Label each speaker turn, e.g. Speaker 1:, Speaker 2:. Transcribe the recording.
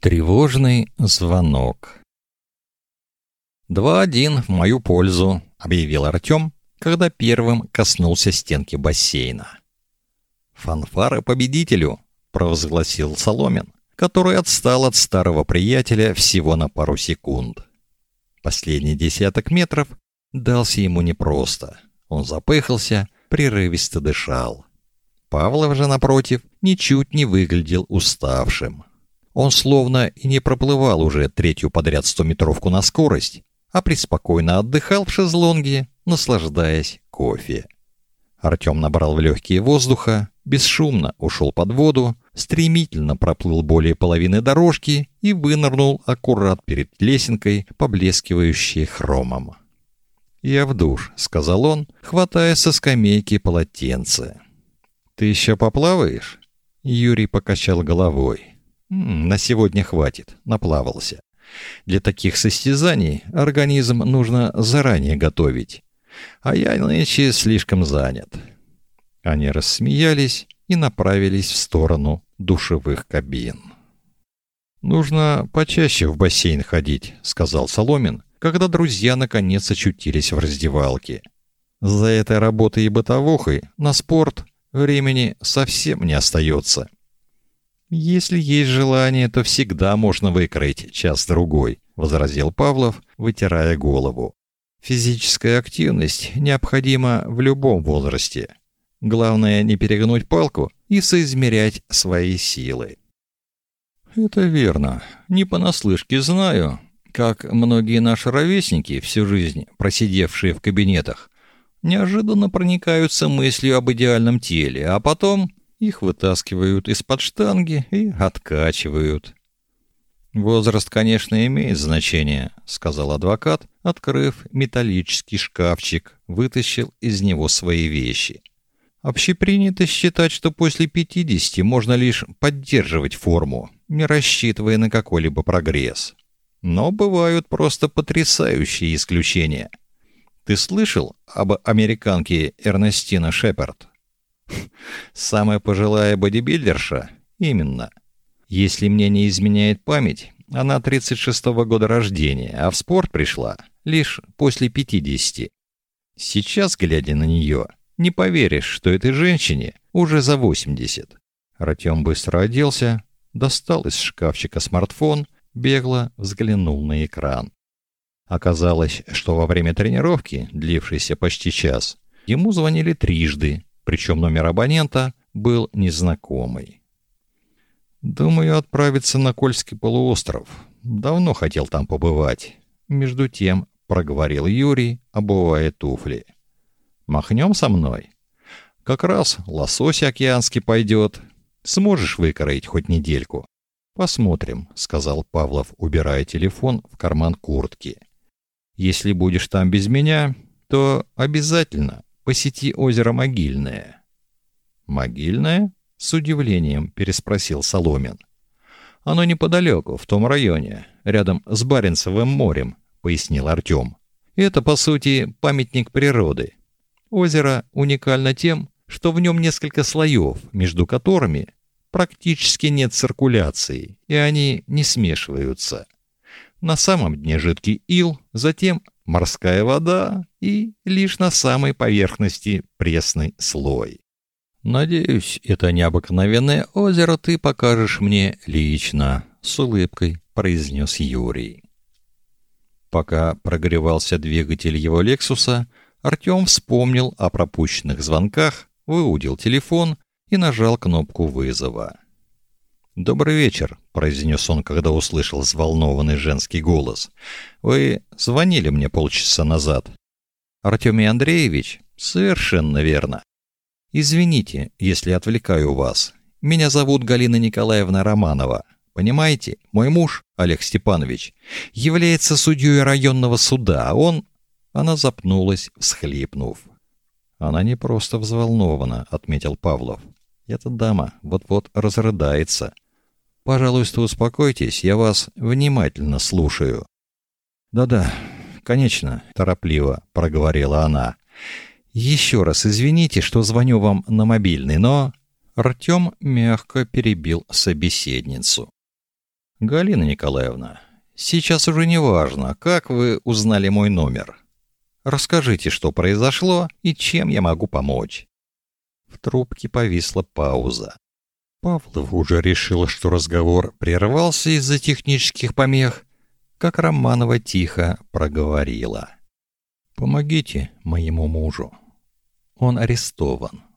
Speaker 1: Тревожный звонок. «Два-один в мою пользу», — объявил Артем, когда первым коснулся стенки бассейна. «Фанфары победителю», — провозгласил Соломин, который отстал от старого приятеля всего на пару секунд. Последний десяток метров дался ему непросто. Он запыхался, прерывисто дышал. Павлов же, напротив, ничуть не выглядел уставшим. Он словно и не проплывал уже третью подряд стометровку на скорость, а преспокойно отдыхал в шезлонге, наслаждаясь кофе. Артем набрал в легкие воздуха, бесшумно ушел под воду, стремительно проплыл более половины дорожки и вынырнул аккурат перед лесенкой, поблескивающей хромом. «Я в душ», — сказал он, хватая со скамейки полотенце. «Ты еще поплаваешь?» Юрий покачал головой. На сегодня хватит, наплавался. Для таких состязаний организм нужно заранее готовить. А я нынче слишком занят. Они рассмеялись и направились в сторону душевых кабин. Нужно почаще в бассейн ходить, сказал Соломин, когда друзья наконец очутились в раздевалке. За этой работой и бытовухой на спорт времени совсем не остается. Если есть желание, то всегда можно выкроить час-другой, возразил Павлов, вытирая голову. Физическая активность необходима в любом возрасте. Главное не перегнуть палку и соизмерять свои силы. Это верно. Не понаслышке знаю, как многие наши ровесники всю жизнь просидевшие в кабинетах неожиданно проникаются мыслью об идеальном теле, а потом их вытаскивают из-под штанги и откачивают. Возраст, конечно, имеет значение, сказал адвокат, открыв металлический шкафчик, вытащил из него свои вещи. Общепринято считать, что после 50 можно лишь поддерживать форму, не рассчитывая на какой-либо прогресс. Но бывают просто потрясающие исключения. Ты слышал об американке Эрнестина Шепард? Самая пожилая бодибилдерша? Именно. Если мне не изменяет память, она 36-го года рождения, а в спорт пришла лишь после 50. Сейчас, глядя на нее, не поверишь, что этой женщине уже за 80. Артем быстро оделся, достал из шкафчика смартфон, бегло взглянул на экран. Оказалось, что во время тренировки, длившейся почти час, ему звонили трижды, причем номер абонента был незнакомый. Думаю, отправиться на Кольский полуостров. Давно хотел там побывать. Между тем, проговорил Юрий, обувая туфли. Махнем со мной. Как раз лосось океанский пойдет. Сможешь выкроить хоть недельку? Посмотрим, сказал Павлов, убирая телефон в карман куртки. Если будешь там без меня, то обязательно посети озеро Могильное. Могильное? С удивлением переспросил Соломин. Оно неподалеку, в том районе, рядом с Баренцевым морем, пояснил Артем. Это, по сути, памятник природы. Озеро уникально тем, что в нем несколько слоев, между которыми практически нет циркуляции, и они не смешиваются. На самом дне жидкий ил, затем морская вода и лишь на самой поверхности пресный слой. Надеюсь, это необыкновенное озеро ты покажешь мне лично, с улыбкой произнес Юрий. Пока прогревался двигатель его Лексуса, Артем вспомнил о пропущенных звонках, выудил телефон и нажал кнопку вызова. «Добрый вечер», — произнес он, когда услышал взволнованный женский голос. «Вы звонили мне полчаса назад». «Артемий Андреевич?» «Совершенно верно. Извините, если отвлекаю вас. Меня зовут Галина Николаевна Романова. Понимаете, мой муж, Олег Степанович, является судьей районного суда, а он...» Она запнулась, всхлипнув. «Она не просто взволнована», — отметил Павлов. «Эта дама вот-вот разрыдается». Пожалуйста, успокойтесь, я вас внимательно слушаю. Да-да, конечно, торопливо проговорила она. Еще раз извините, что звоню вам на мобильный, но Артем мягко перебил собеседницу. Галина Николаевна, сейчас уже не важно, как вы узнали мой номер. Расскажите, что произошло и чем я могу помочь. В трубке повисла пауза. Павлов уже решил, что разговор прервался из-за технических помех, как Романова тихо проговорила: "Помогите моему мужу. Он арестован".